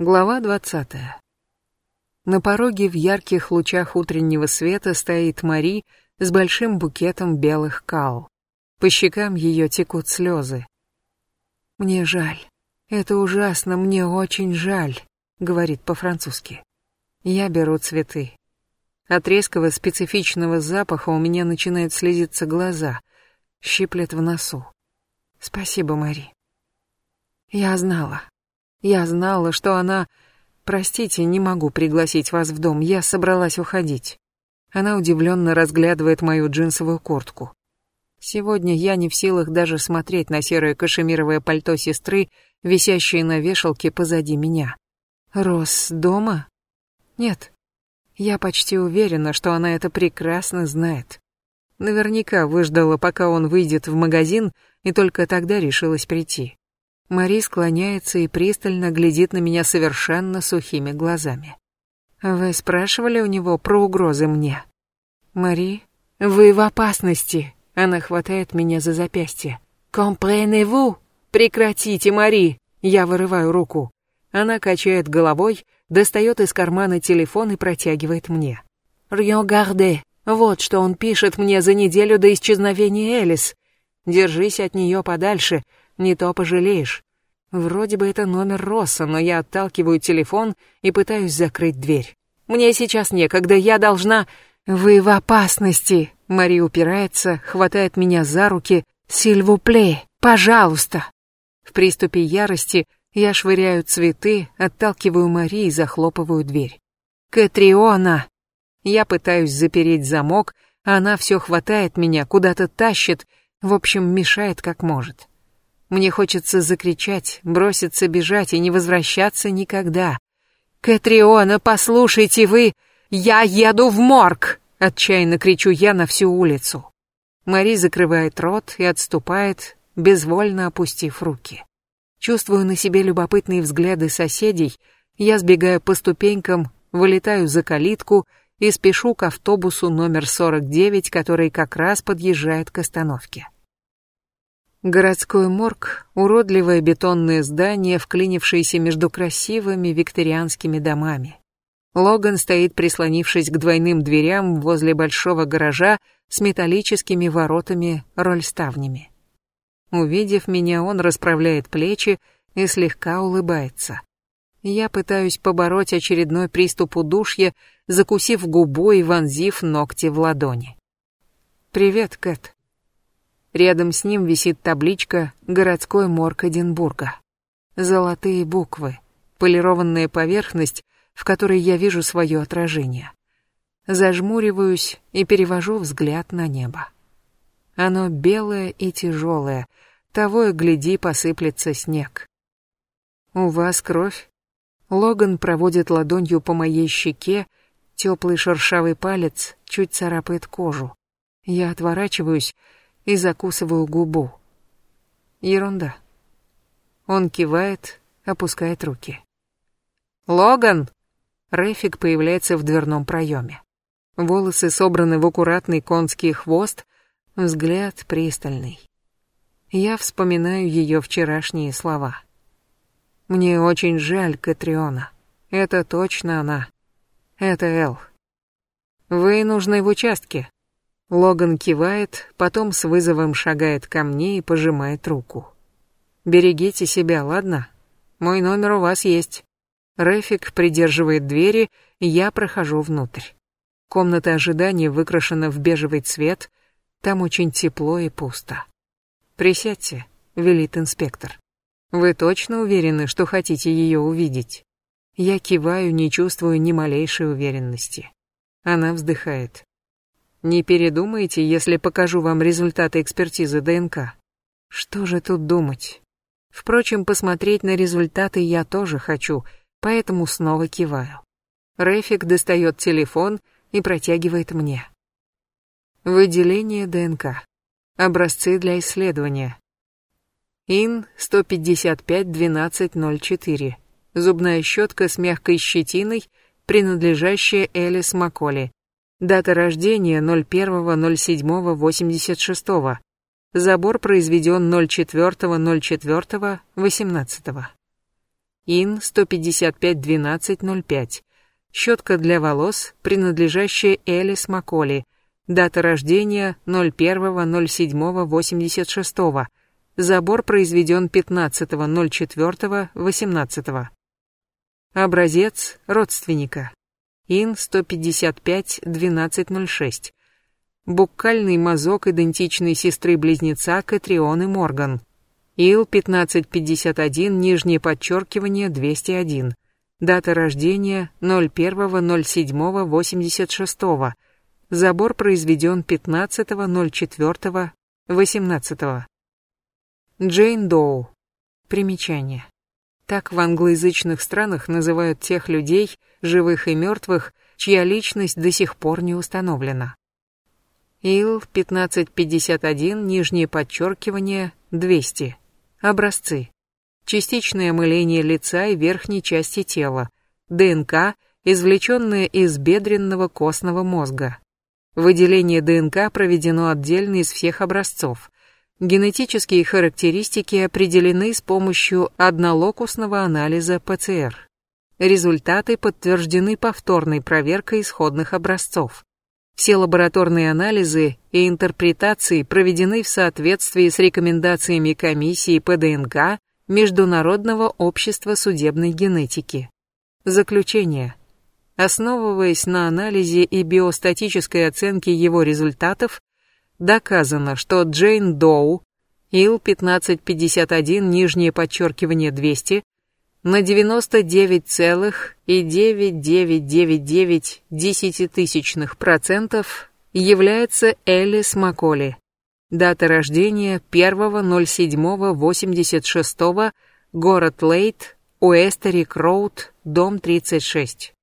Глава двадцатая. На пороге в ярких лучах утреннего света стоит Мари с большим букетом белых кал. По щекам ее текут слезы. «Мне жаль. Это ужасно, мне очень жаль», — говорит по-французски. Я беру цветы. От резкого специфичного запаха у меня начинают слезиться глаза, щиплет в носу. «Спасибо, Мари». Я знала. Я знала, что она... Простите, не могу пригласить вас в дом, я собралась уходить. Она удивленно разглядывает мою джинсовую куртку. Сегодня я не в силах даже смотреть на серое кашемировое пальто сестры, висящее на вешалке позади меня. Рос дома? Нет. Я почти уверена, что она это прекрасно знает. Наверняка выждала, пока он выйдет в магазин, и только тогда решилась прийти. Мари склоняется и пристально глядит на меня совершенно сухими глазами. «Вы спрашивали у него про угрозы мне?» «Мари, вы в опасности!» Она хватает меня за запястье. «Comprenez-vous?» «Прекратите, Мари!» Я вырываю руку. Она качает головой, достает из кармана телефон и протягивает мне. «Рьогарде!» Вот что он пишет мне за неделю до исчезновения Элис. Держись от нее подальше, не то пожалеешь. Вроде бы это номер Росса, но я отталкиваю телефон и пытаюсь закрыть дверь. Мне сейчас некогда, я должна... Вы в опасности. Мари упирается, хватает меня за руки. Сильвупле, пожалуйста. В приступе ярости я швыряю цветы, отталкиваю Мари и захлопываю дверь. Катриона! Я пытаюсь запереть замок, а она все хватает меня, куда-то тащит, в общем, мешает как может. Мне хочется закричать, броситься бежать и не возвращаться никогда. «Катриона, послушайте вы! Я еду в морг!» Отчаянно кричу я на всю улицу. Мари закрывает рот и отступает, безвольно опустив руки. Чувствую на себе любопытные взгляды соседей, я сбегаю по ступенькам, вылетаю за калитку и спешу к автобусу номер 49, который как раз подъезжает к остановке. Городской морг — уродливое бетонное здание, вклинившееся между красивыми викторианскими домами. Логан стоит, прислонившись к двойным дверям возле большого гаража с металлическими воротами-рольставнями. Увидев меня, он расправляет плечи и слегка улыбается. Я пытаюсь побороть очередной приступ удушья, закусив губу и вонзив ногти в ладони. «Привет, Кэт», Рядом с ним висит табличка «Городской морг Эдинбурга». Золотые буквы, полированная поверхность, в которой я вижу свое отражение. Зажмуриваюсь и перевожу взгляд на небо. Оно белое и тяжелое, того и гляди посыплется снег. «У вас кровь?» Логан проводит ладонью по моей щеке, теплый шершавый палец чуть царапает кожу. Я отворачиваюсь, и закусываю губу. Ерунда. Он кивает, опускает руки. «Логан!» Рэфик появляется в дверном проеме. Волосы собраны в аккуратный конский хвост, взгляд пристальный. Я вспоминаю ее вчерашние слова. «Мне очень жаль Катриона. Это точно она. Это Эл. Вы нужны в участке. Логан кивает, потом с вызовом шагает ко мне и пожимает руку. «Берегите себя, ладно? Мой номер у вас есть». Рэфик придерживает двери, я прохожу внутрь. Комната ожидания выкрашена в бежевый цвет, там очень тепло и пусто. «Присядьте», — велит инспектор. «Вы точно уверены, что хотите ее увидеть?» Я киваю, не чувствую ни малейшей уверенности. Она вздыхает. Не передумайте, если покажу вам результаты экспертизы ДНК. Что же тут думать? Впрочем, посмотреть на результаты я тоже хочу, поэтому снова киваю. Рэфик достает телефон и протягивает мне. Выделение ДНК. Образцы для исследования. ИН 155-1204. Зубная щетка с мягкой щетиной, принадлежащая Элис Макколи. Дата рождения 01.07.86. Забор произведен 04.04.18. ИН 1551205. Щетка для волос, принадлежащая Элис Макколи. Дата рождения 01.07.86. Забор произведен 15.04.18. Образец родственника. ИН 1551206. Буккальный мазок идентичной сестры-близнеца Катрионы Морган. ИЛ 1551, нижнее подчеркивание 201. Дата рождения 01.07.86. Забор произведен 15.04.18. Джейн Доу. Примечание. Так в англоязычных странах называют тех людей, живых и мертвых, чья личность до сих пор не установлена. Ил 1551, нижнее подчеркивание, 200. Образцы. Частичное мыление лица и верхней части тела. ДНК, извлеченное из бедренного костного мозга. Выделение ДНК проведено отдельно из всех образцов. Генетические характеристики определены с помощью однолокусного анализа ПЦР. Результаты подтверждены повторной проверкой исходных образцов. Все лабораторные анализы и интерпретации проведены в соответствии с рекомендациями комиссии по ДНК Международного общества судебной генетики. Заключение. Основываясь на анализе и биостатической оценке его результатов, доказано, что Джейн Доу, Ил-1551, нижнее подчеркивание 200, на 99,9999 процентов является Элис Макколи. Дата рождения 1.07.86, город Лейт, Уэстерик Роуд, дом 36.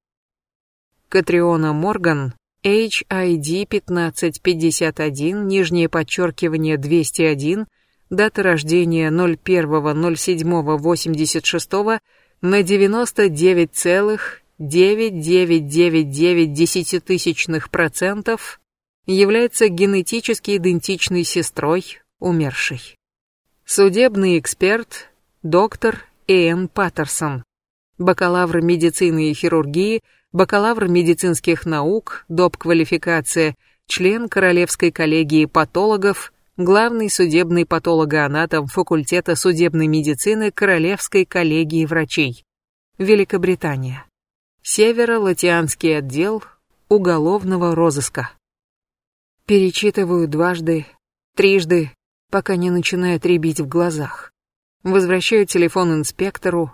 Катриона Морган HID 1551, нижнее подчеркивание 201, дата рождения 01.07.86 на 99,9999% является генетически идентичной сестрой умершей. Судебный эксперт доктор Иэн Паттерсон, бакалавр медицины и хирургии – бакалавр медицинских наук, доп. квалификация, член Королевской коллегии патологов, главный судебный патологоанатом факультета судебной медицины Королевской коллегии врачей. Великобритания. Северо-Латианский отдел уголовного розыска. Перечитываю дважды, трижды, пока не начинает рябить в глазах. Возвращаю телефон инспектору,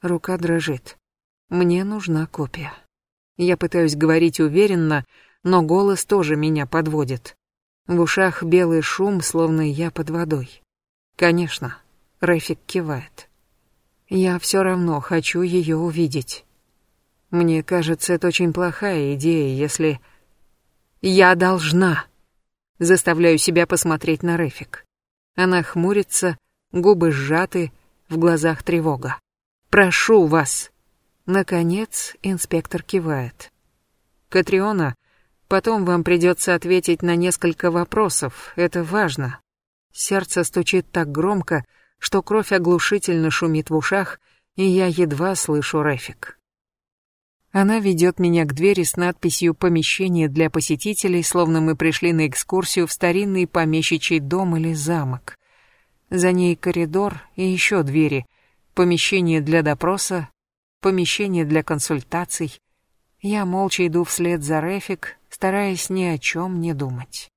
рука дрожит. Мне нужна копия. Я пытаюсь говорить уверенно, но голос тоже меня подводит. В ушах белый шум, словно я под водой. Конечно, Рэфик кивает. Я все равно хочу ее увидеть. Мне кажется, это очень плохая идея, если... Я должна. Заставляю себя посмотреть на Рэфик. Она хмурится, губы сжаты, в глазах тревога. Прошу вас, Наконец, инспектор кивает. Катриона, потом вам придется ответить на несколько вопросов, это важно. Сердце стучит так громко, что кровь оглушительно шумит в ушах, и я едва слышу Рефик. Она ведет меня к двери с надписью «Помещение для посетителей», словно мы пришли на экскурсию в старинный помещичий дом или замок. За ней коридор и еще двери, помещение для допроса, помещение для консультаций. Я молча иду вслед за Рефик, стараясь ни о чем не думать.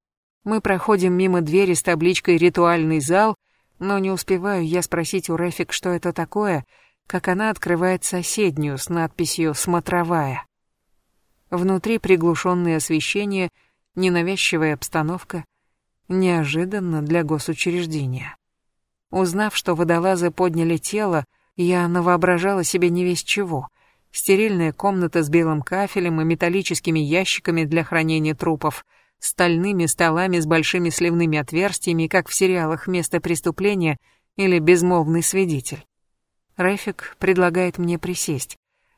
Мы проходим мимо двери с табличкой «Ритуальный зал», но не успеваю я спросить у Рефик, что это такое, как она открывает соседнюю с надписью «Смотровая». Внутри приглушенное освещение, ненавязчивая обстановка, неожиданно для госучреждения. Узнав, что водолазы подняли тело, я навоображала себе не весь чего. Стерильная комната с белым кафелем и металлическими ящиками для хранения трупов, стальными столами с большими сливными отверстиями, как в сериалах «Место преступления» или «Безмолвный свидетель». Рэфик предлагает мне присесть.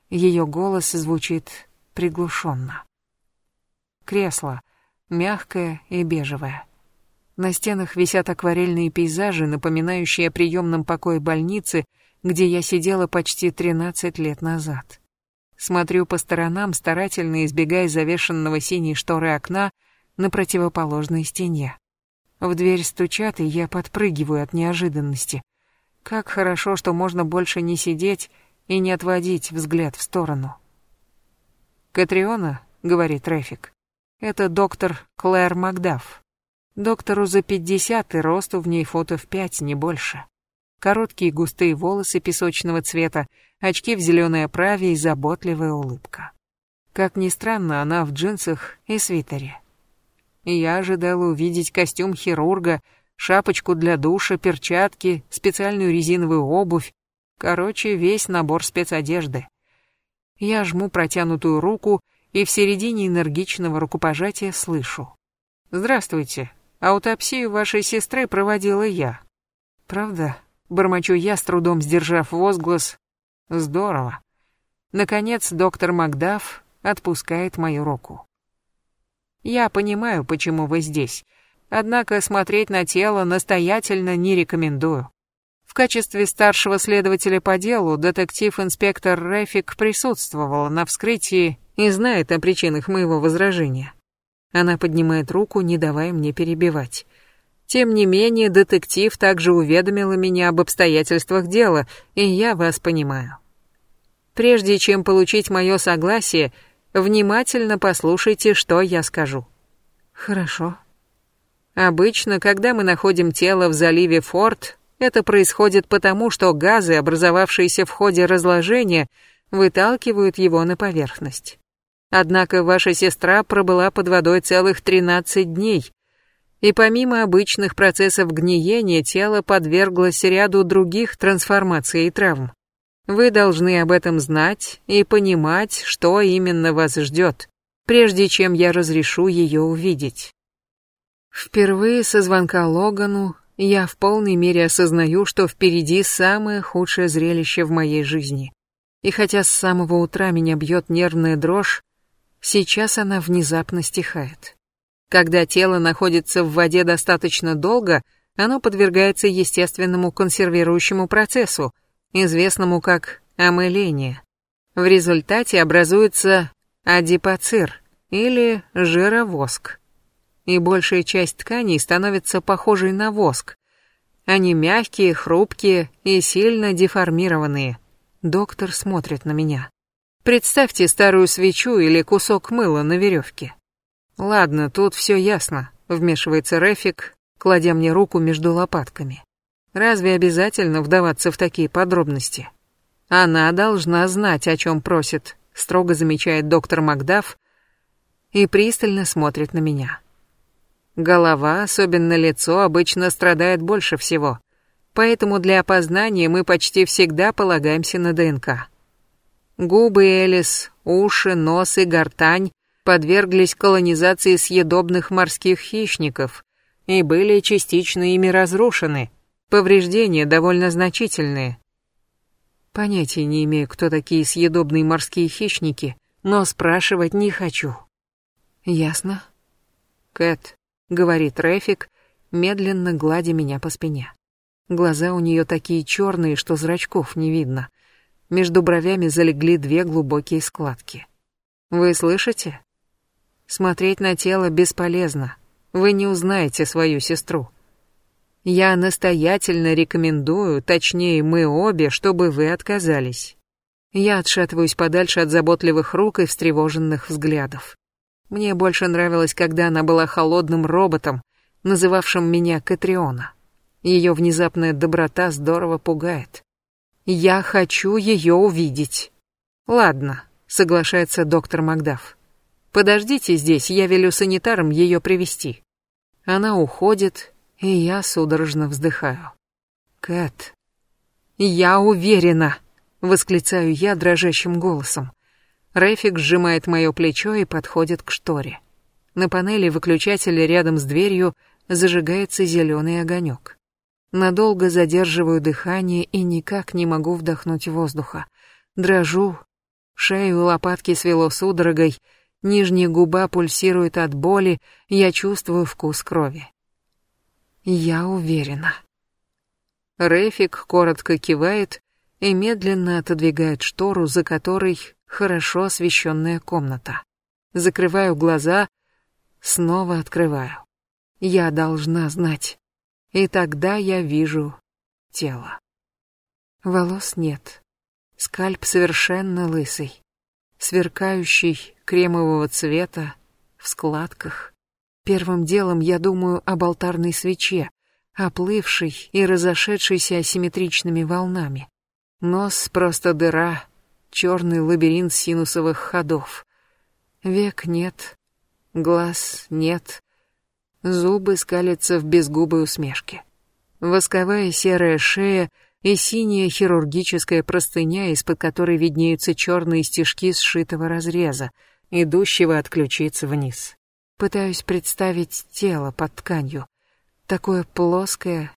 Ее голос звучит приглушенно. Кресло, мягкое и бежевое. На стенах висят акварельные пейзажи, напоминающие о приемном покое больницы где я сидела почти 13 лет назад. Смотрю по сторонам, старательно избегая завешенного синей шторы окна на противоположной стене. В дверь стучат, и я подпрыгиваю от неожиданности. Как хорошо, что можно больше не сидеть и не отводить взгляд в сторону. «Катриона», — говорит Рэфик, — «это доктор Клэр Макдаф. Доктору за пятьдесят и росту в ней фото в пять, не больше. Короткие густые волосы песочного цвета, очки в зеленой оправе и заботливая улыбка. Как ни странно, она в джинсах и свитере. Я ожидала увидеть костюм хирурга, шапочку для душа, перчатки, специальную резиновую обувь, короче, весь набор спецодежды. Я жму протянутую руку и в середине энергичного рукопожатия слышу. «Здравствуйте. Аутопсию вашей сестры проводила я». «Правда?» — бормочу я, с трудом сдержав возглас. «Здорово». Наконец доктор Макдаф отпускает мою руку. «Я понимаю, почему вы здесь, однако смотреть на тело настоятельно не рекомендую. В качестве старшего следователя по делу детектив-инспектор Рефик присутствовала на вскрытии и знает о причинах моего возражения. Она поднимает руку, не давая мне перебивать. Тем не менее, детектив также уведомила меня об обстоятельствах дела, и я вас понимаю. Прежде чем получить мое согласие, внимательно послушайте, что я скажу. Хорошо. Обычно, когда мы находим тело в заливе Форт, это происходит потому, что газы, образовавшиеся в ходе разложения, выталкивают его на поверхность. Однако ваша сестра пробыла под водой целых 13 дней, и помимо обычных процессов гниения, тело подверглось ряду других трансформаций и травм. Вы должны об этом знать и понимать, что именно вас ждет, прежде чем я разрешу ее увидеть. Впервые со звонка Логану я в полной мере осознаю, что впереди самое худшее зрелище в моей жизни. И хотя с самого утра меня бьет нервная дрожь, сейчас она внезапно стихает. Когда тело находится в воде достаточно долго, оно подвергается естественному консервирующему процессу, известному как омыление. В результате образуется адипоцир или жировоск и большая часть тканей становится похожей на воск. Они мягкие, хрупкие и сильно деформированные. Доктор смотрит на меня. Представьте старую свечу или кусок мыла на веревке. Ладно, тут все ясно, вмешивается Рефик, кладя мне руку между лопатками. Разве обязательно вдаваться в такие подробности? Она должна знать, о чем просит, строго замечает доктор Макдаф и пристально смотрит на меня. Голова, особенно лицо, обычно страдает больше всего. Поэтому для опознания мы почти всегда полагаемся на ДНК. Губы Элис, уши, нос и гортань подверглись колонизации съедобных морских хищников и были частично ими разрушены. Повреждения довольно значительные. Понятия не имею, кто такие съедобные морские хищники, но спрашивать не хочу. Ясно? Кэт, — говорит Рэфик, медленно гладя меня по спине. Глаза у нее такие черные, что зрачков не видно. Между бровями залегли две глубокие складки. «Вы слышите? Смотреть на тело бесполезно. Вы не узнаете свою сестру. Я настоятельно рекомендую, точнее мы обе, чтобы вы отказались». Я отшатываюсь подальше от заботливых рук и встревоженных взглядов. Мне больше нравилось, когда она была холодным роботом, называвшим меня Катриона. Ее внезапная доброта здорово пугает. Я хочу ее увидеть. Ладно, соглашается доктор Макдаф. Подождите здесь, я велю санитарам ее привести. Она уходит, и я судорожно вздыхаю. Кэт. Я уверена, восклицаю я дрожащим голосом. Рэфик сжимает мое плечо и подходит к шторе. На панели выключателя рядом с дверью зажигается зеленый огонек. Надолго задерживаю дыхание и никак не могу вдохнуть воздуха. Дрожу, шею лопатки свело судорогой, нижняя губа пульсирует от боли, я чувствую вкус крови. Я уверена. Рэфик коротко кивает и медленно отодвигает штору, за которой хорошо освещенная комната. Закрываю глаза, снова открываю. Я должна знать. И тогда я вижу тело. Волос нет. Скальп совершенно лысый. Сверкающий, кремового цвета, в складках. Первым делом я думаю об алтарной свече, оплывшей и разошедшейся асимметричными волнами. Нос просто дыра, черный лабиринт синусовых ходов. Век нет, глаз нет, зубы скалятся в безгубой усмешке. Восковая серая шея и синяя хирургическая простыня, из-под которой виднеются черные стежки сшитого разреза, идущего от ключиц вниз. Пытаюсь представить тело под тканью, такое плоское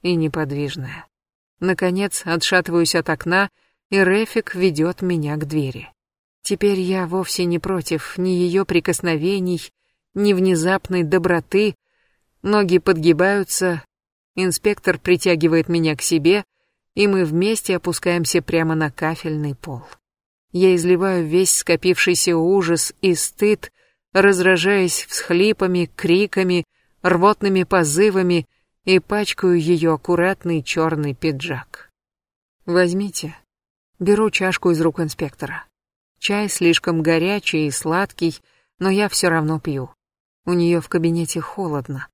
и неподвижное. Наконец, отшатываюсь от окна, и Рефик ведет меня к двери. Теперь я вовсе не против ни ее прикосновений, ни внезапной доброты. Ноги подгибаются, инспектор притягивает меня к себе, и мы вместе опускаемся прямо на кафельный пол. Я изливаю весь скопившийся ужас и стыд, разражаясь всхлипами, криками, рвотными позывами и пачкаю ее аккуратный черный пиджак. «Возьмите». Беру чашку из рук инспектора. Чай слишком горячий и сладкий, но я все равно пью. У нее в кабинете холодно.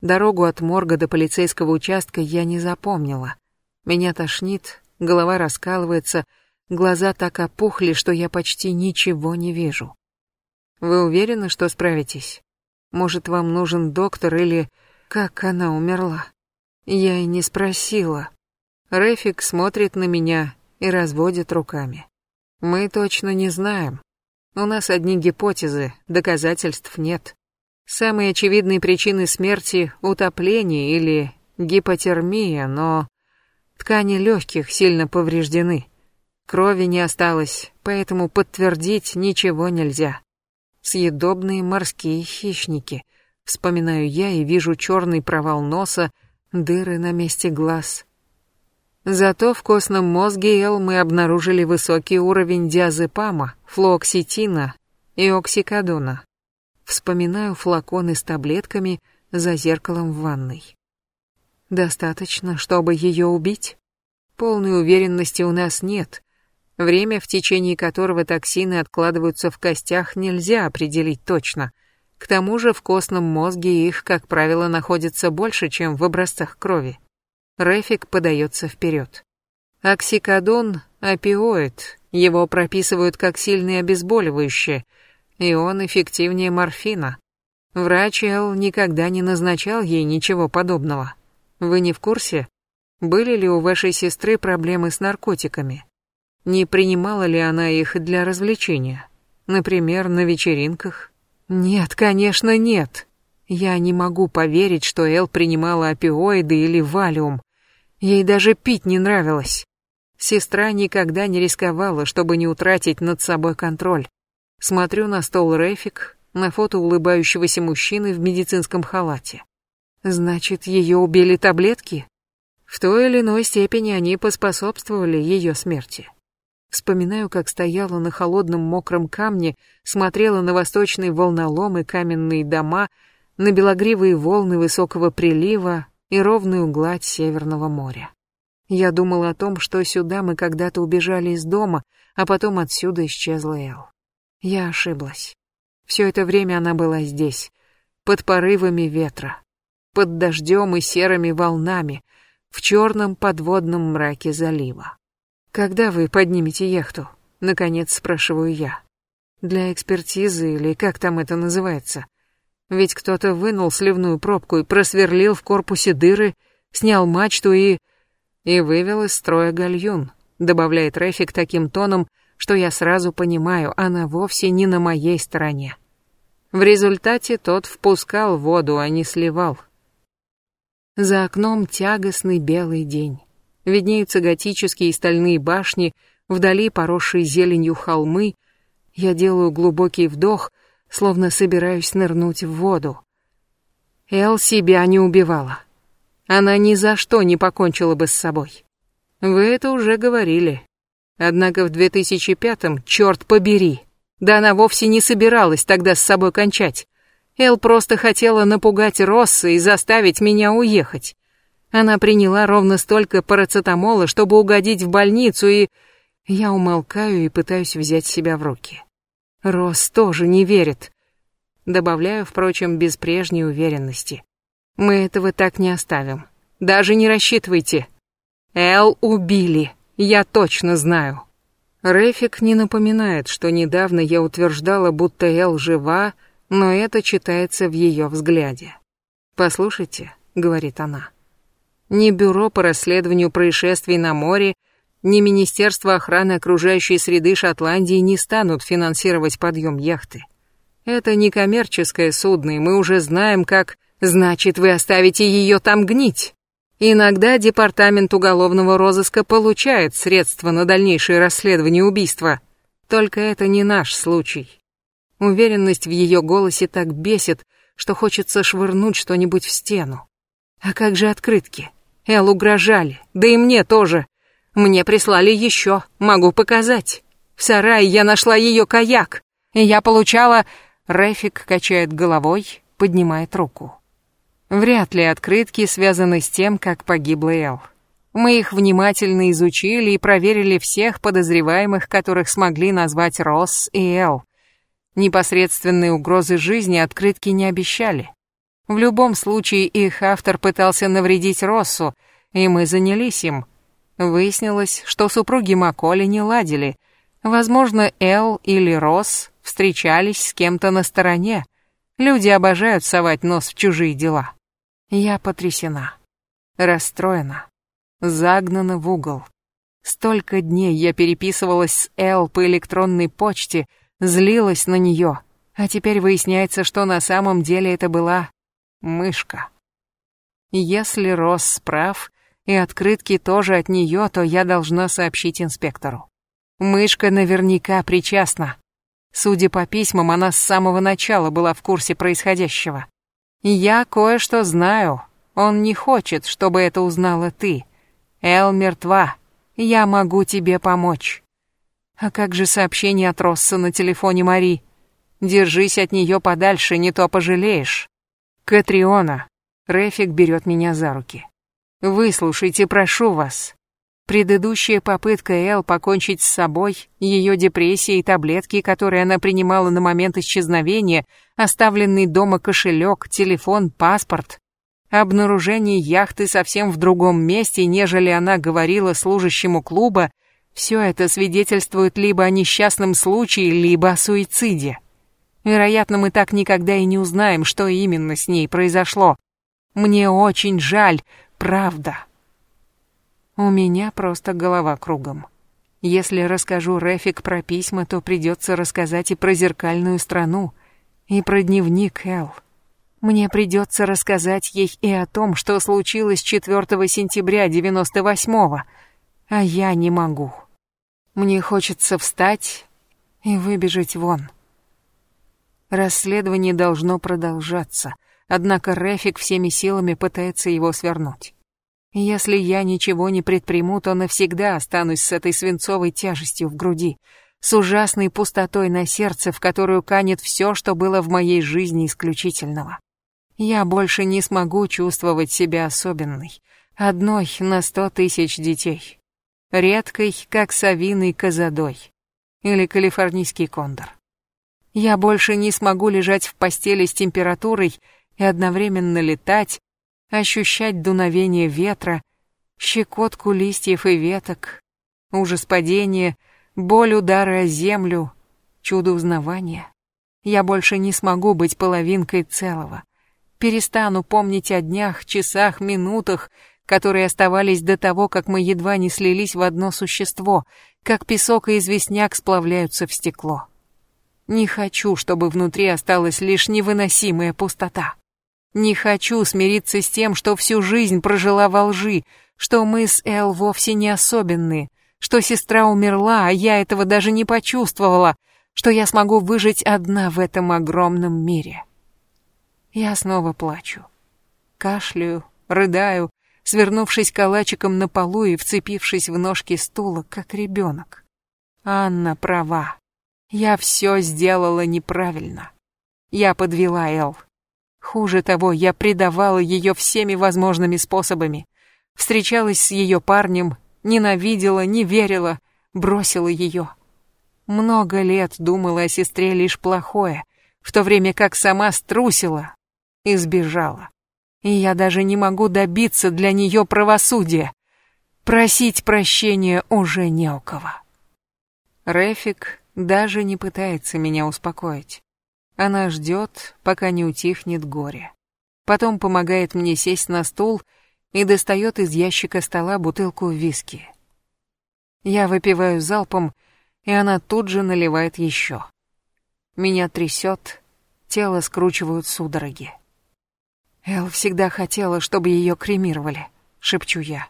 Дорогу от морга до полицейского участка я не запомнила. Меня тошнит, голова раскалывается, глаза так опухли, что я почти ничего не вижу. Вы уверены, что справитесь? Может, вам нужен доктор или как она умерла? Я и не спросила. Рефик смотрит на меня и разводит руками. Мы точно не знаем. У нас одни гипотезы, доказательств нет. Самые очевидные причины смерти – утопление или гипотермия, но ткани легких сильно повреждены. Крови не осталось, поэтому подтвердить ничего нельзя. Съедобные морские хищники. Вспоминаю я и вижу черный провал носа, дыры на месте глаз. Зато в костном мозге Эл мы обнаружили высокий уровень диазепама, флуоксетина и оксикодона. Вспоминаю флаконы с таблетками за зеркалом в ванной. Достаточно, чтобы ее убить? Полной уверенности у нас нет. Время, в течение которого токсины откладываются в костях, нельзя определить точно. К тому же в костном мозге их, как правило, находится больше, чем в образцах крови. Рефик подается вперед. Оксикодон – опиоид, его прописывают как сильное обезболивающее, и он эффективнее морфина. Врач Эл никогда не назначал ей ничего подобного. Вы не в курсе? Были ли у вашей сестры проблемы с наркотиками? Не принимала ли она их для развлечения? Например, на вечеринках? Нет, конечно, нет. Я не могу поверить, что Эл принимала опиоиды или валиум. Ей даже пить не нравилось. Сестра никогда не рисковала, чтобы не утратить над собой контроль. Смотрю на стол Рефик, на фото улыбающегося мужчины в медицинском халате. Значит, ее убили таблетки? В той или иной степени они поспособствовали ее смерти. Вспоминаю, как стояла на холодном мокром камне, смотрела на восточный волнолом и каменные дома, на белогривые волны высокого прилива и ровную гладь Северного моря. Я думала о том, что сюда мы когда-то убежали из дома, а потом отсюда исчезла Эл. Я ошиблась. Все это время она была здесь, под порывами ветра, под дождем и серыми волнами, в черном подводном мраке залива. «Когда вы поднимете яхту?» — наконец спрашиваю я. «Для экспертизы или как там это называется?» Ведь кто-то вынул сливную пробку и просверлил в корпусе дыры, снял мачту и... и вывел из строя гальюн, добавляет Рэфик таким тоном, что я сразу понимаю, она вовсе не на моей стороне. В результате тот впускал воду, а не сливал. За окном тягостный белый день. Виднеются готические стальные башни, вдали поросшие зеленью холмы. Я делаю глубокий вдох — словно собираюсь нырнуть в воду. Эл себя не убивала. Она ни за что не покончила бы с собой. Вы это уже говорили. Однако в 2005-м, черт побери, да она вовсе не собиралась тогда с собой кончать. Эл просто хотела напугать Росса и заставить меня уехать. Она приняла ровно столько парацетамола, чтобы угодить в больницу, и... Я умолкаю и пытаюсь взять себя в руки. Росс тоже не верит. Добавляю, впрочем, без прежней уверенности. Мы этого так не оставим. Даже не рассчитывайте. Эл убили, я точно знаю. Рефик не напоминает, что недавно я утверждала, будто Эл жива, но это читается в ее взгляде. «Послушайте», — говорит она, — «ни бюро по расследованию происшествий на море, ни Министерство охраны окружающей среды Шотландии не станут финансировать подъем яхты. Это не коммерческое судно, и мы уже знаем, как... Значит, вы оставите ее там гнить. Иногда департамент уголовного розыска получает средства на дальнейшее расследование убийства. Только это не наш случай. Уверенность в ее голосе так бесит, что хочется швырнуть что-нибудь в стену. А как же открытки? Эл угрожали, да и мне тоже. Мне прислали еще, могу показать. В сарае я нашла ее каяк, и я получала... Рефик качает головой, поднимает руку. Вряд ли открытки связаны с тем, как погибла Эл. Мы их внимательно изучили и проверили всех подозреваемых, которых смогли назвать Росс и Эл. Непосредственные угрозы жизни открытки не обещали. В любом случае их автор пытался навредить Россу, и мы занялись им. Выяснилось, что супруги Маколи не ладили. Возможно, Эл или Росс встречались с кем-то на стороне. Люди обожают совать нос в чужие дела. Я потрясена, расстроена, загнана в угол. Столько дней я переписывалась с Эл по электронной почте, злилась на нее, а теперь выясняется, что на самом деле это была мышка. Если Росс прав, и открытки тоже от нее, то я должна сообщить инспектору. Мышка наверняка причастна. Судя по письмам, она с самого начала была в курсе происходящего. Я кое-что знаю. Он не хочет, чтобы это узнала ты. Эл мертва. Я могу тебе помочь. А как же сообщение от Росса на телефоне Мари? Держись от нее подальше, не то пожалеешь. Катриона. Рефик берет меня за руки. Выслушайте, прошу вас. Предыдущая попытка Эл покончить с собой, ее депрессия и таблетки, которые она принимала на момент исчезновения, оставленный дома кошелек, телефон, паспорт, обнаружение яхты совсем в другом месте, нежели она говорила служащему клуба, все это свидетельствует либо о несчастном случае, либо о суициде. Вероятно, мы так никогда и не узнаем, что именно с ней произошло. Мне очень жаль, правда. У меня просто голова кругом. Если расскажу Рефик про письма, то придется рассказать и про зеркальную страну, и про дневник Эл. Мне придется рассказать ей и о том, что случилось 4 сентября 98-го, а я не могу. Мне хочется встать и выбежать вон. Расследование должно продолжаться — однако Рефик всеми силами пытается его свернуть. Если я ничего не предприму, то навсегда останусь с этой свинцовой тяжестью в груди, с ужасной пустотой на сердце, в которую канет все, что было в моей жизни исключительного. Я больше не смогу чувствовать себя особенной, одной на сто тысяч детей, редкой, как совиный козадой или калифорнийский кондор. Я больше не смогу лежать в постели с температурой и одновременно летать, ощущать дуновение ветра, щекотку листьев и веток, ужас падения, боль удара о землю, чудо узнавания. Я больше не смогу быть половинкой целого. Перестану помнить о днях, часах, минутах, которые оставались до того, как мы едва не слились в одно существо, как песок и известняк сплавляются в стекло. Не хочу, чтобы внутри осталась лишь невыносимая пустота. Не хочу смириться с тем, что всю жизнь прожила во лжи, что мы с Эл вовсе не особенные, что сестра умерла, а я этого даже не почувствовала, что я смогу выжить одна в этом огромном мире. Я снова плачу. Кашляю, рыдаю, свернувшись калачиком на полу и вцепившись в ножки стула, как ребенок. Анна права. Я все сделала неправильно. Я подвела Эл. Хуже того, я предавала ее всеми возможными способами. Встречалась с ее парнем, ненавидела, не верила, бросила ее. Много лет думала о сестре лишь плохое, в то время как сама струсила и сбежала. И я даже не могу добиться для нее правосудия. Просить прощения уже не у кого. Рефик даже не пытается меня успокоить. Она ждет, пока не утихнет горе. Потом помогает мне сесть на стул и достает из ящика стола бутылку виски. Я выпиваю залпом, и она тут же наливает еще. Меня трясет, тело скручивают судороги. Эл всегда хотела, чтобы ее кремировали, шепчу я.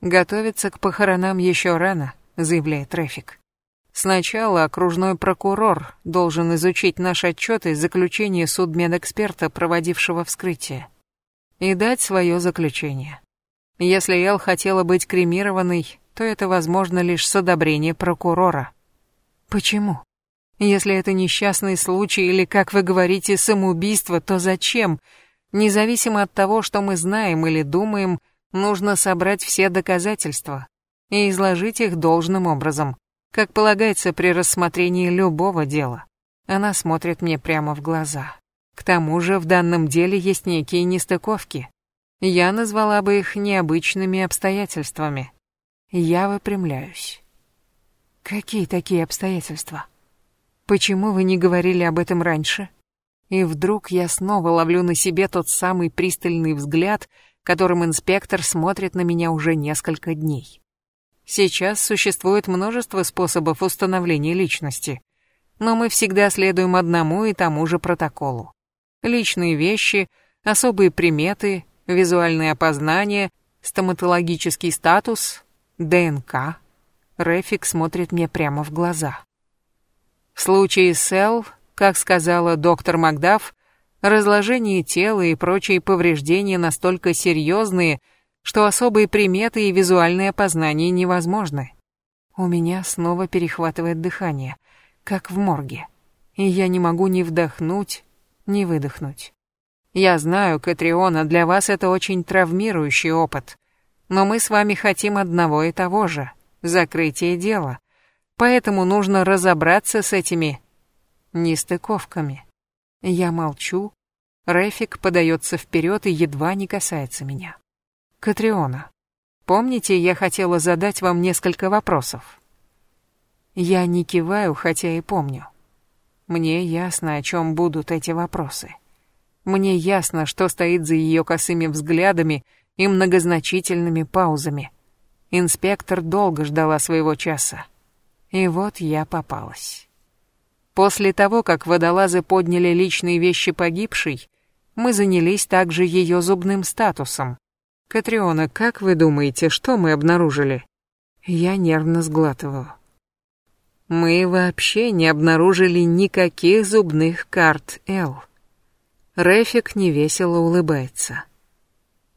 Готовиться к похоронам еще рано, заявляет Рэфик. Сначала окружной прокурор должен изучить наш отчет и заключение судмедэксперта, проводившего вскрытие, и дать свое заключение. Если Эл хотела быть кремированной, то это возможно лишь с одобрения прокурора. Почему? Если это несчастный случай или, как вы говорите, самоубийство, то зачем? Независимо от того, что мы знаем или думаем, нужно собрать все доказательства и изложить их должным образом, как полагается при рассмотрении любого дела. Она смотрит мне прямо в глаза. К тому же в данном деле есть некие нестыковки. Я назвала бы их необычными обстоятельствами. Я выпрямляюсь. Какие такие обстоятельства? Почему вы не говорили об этом раньше? И вдруг я снова ловлю на себе тот самый пристальный взгляд, которым инспектор смотрит на меня уже несколько дней. Сейчас существует множество способов установления личности, но мы всегда следуем одному и тому же протоколу. Личные вещи, особые приметы, визуальное опознание, стоматологический статус, ДНК. Рефик смотрит мне прямо в глаза. В случае с как сказала доктор Макдаф, разложение тела и прочие повреждения настолько серьезные, что особые приметы и визуальное опознание невозможны. У меня снова перехватывает дыхание, как в морге, и я не могу ни вдохнуть, ни выдохнуть. Я знаю, Катриона, для вас это очень травмирующий опыт, но мы с вами хотим одного и того же — закрытие дела. Поэтому нужно разобраться с этими нестыковками. Я молчу. Рефик подается вперед и едва не касается меня. Катриона, помните, я хотела задать вам несколько вопросов? Я не киваю, хотя и помню. Мне ясно, о чем будут эти вопросы. Мне ясно, что стоит за ее косыми взглядами и многозначительными паузами. Инспектор долго ждала своего часа. И вот я попалась. После того, как водолазы подняли личные вещи погибшей, мы занялись также ее зубным статусом. Катриона, как вы думаете, что мы обнаружили? Я нервно сглатываю. Мы вообще не обнаружили никаких зубных карт Л. Рефик невесело улыбается.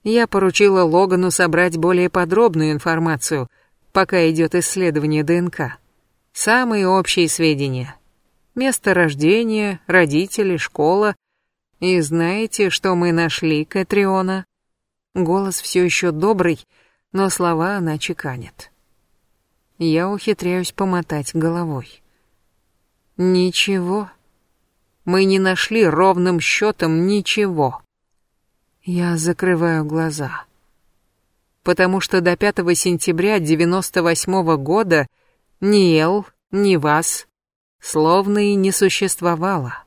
Я поручила Логану собрать более подробную информацию, пока идет исследование ДНК. Самые общие сведения место рождения, родители, школа. И знаете, что мы нашли, Катриона? Голос все еще добрый, но слова она чеканит. Я ухитряюсь помотать головой. Ничего. Мы не нашли ровным счетом ничего. Я закрываю глаза. Потому что до 5 сентября 98 -го года ни Эл, ни вас словно и не существовало.